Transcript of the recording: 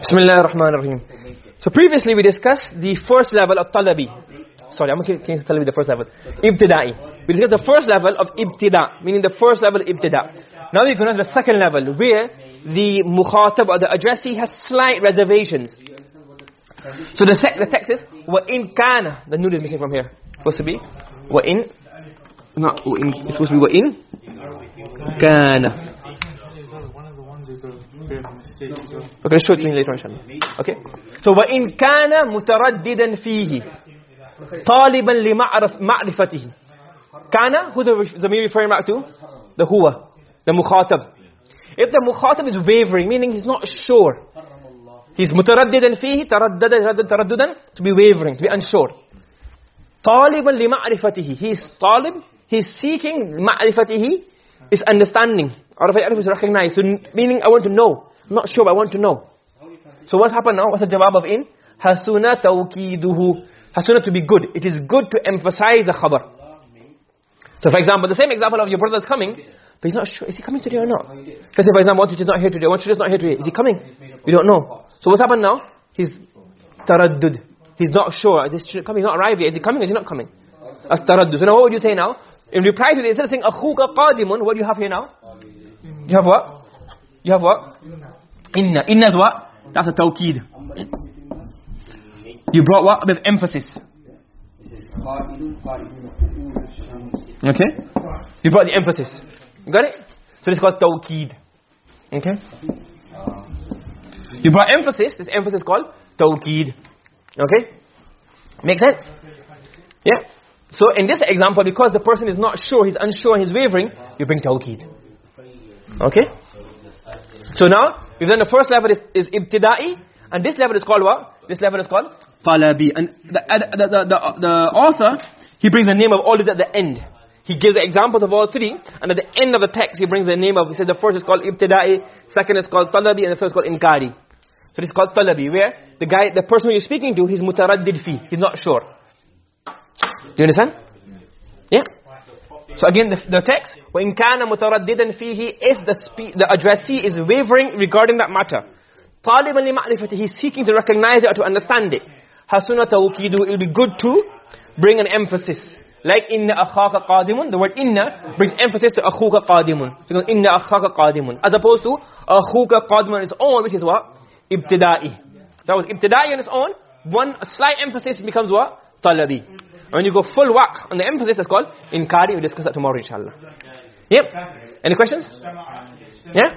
Bismillah ar-Rahman ar-Rahim. So previously we discussed the first level of talabi. Sorry, I'm going to tell you the first level. Ibtida'i. We discussed the first level of ibtida, meaning the first level of ibtida. Now we're going to the second level, where the mukhatab or the addressee has slight reservations. So the, the text is, وَإِن كَانَ The noon is missing from here. Supposed to be, وَإِن Not وَإِن, it's supposed to be وَإِن كَانَ Okay, show it to me later inshallah. Okay. So وَإِن كَانَ مُتَرَدِّدًا فِيهِ طالبا لمعرف معرفته كان who the zamir referring back to the huwa the mukhatab if the mukhatab is wavering meaning he's not sure he's mutaraddidan fihi taraddada taraddudan to be wavering to be unsure طالبا لمعرفته he is talib he is seeking معرفته is understanding عرف يعرف is recognize so meaning I want to know I'm not sure but I want to know so what happened now what's the jawab of in hasuna tawkiduhu hasuna to be good it is good to emphasize the khabar so for example the same example of your brother is coming but he's not sure is he coming today or not because for example one teacher is not here today one teacher is not here today is he coming we don't know so what's happened now he's taraddud he's not sure is he coming he's not arrived yet is he coming or is he not coming as taraddud so now what would you say now in reply to this instead of saying akhuka qadimun what do you have here now You have what you have what inna inna is what that's a tawkid you brought what? With emphasis. Okay? You brought the emphasis. You got it? So is called tawqeed. Okay? You brought emphasis. This emphasis is called tawqeed. Okay? Make sense? Yeah? So in this example, because the person is not sure, he's unsure, he's wavering, you bring tawqeed. Okay? So now, we've done the first level is, is ibtida'i, and this level is called what? This level is called talabi. And the, uh, the, the, the, the author, he brings the name of all these at the end. He gives examples of all three, and at the end of the text, he brings the name of, he says the first is called ibtida'i, second is called talabi, and the third is called inkari. So it's called talabi, where the guy, the person you're speaking to, he's mutaraddid fi, he's not sure. Do you understand? Yeah? So again, the, the text, وَإِن كَانَ مُتَرَدِّدًا فِيهِ If the, the addressee is wavering regarding that matter. طالبا لمعرفته he's seeking to recognize it or to understand it hasuna tawkidu it will be good to bring an emphasis like inna akhaka qadimun the word inna brings emphasis to akhuka qadimun because inna akhaka qadimun as opposed to akhuka qadimun on its own which is what ibtida'i that was ibtida'i on its own one slight emphasis becomes what talabi when you go full whack on the emphasis that's called inkari we'll discuss that tomorrow inshallah. Yep. Any questions? Yeah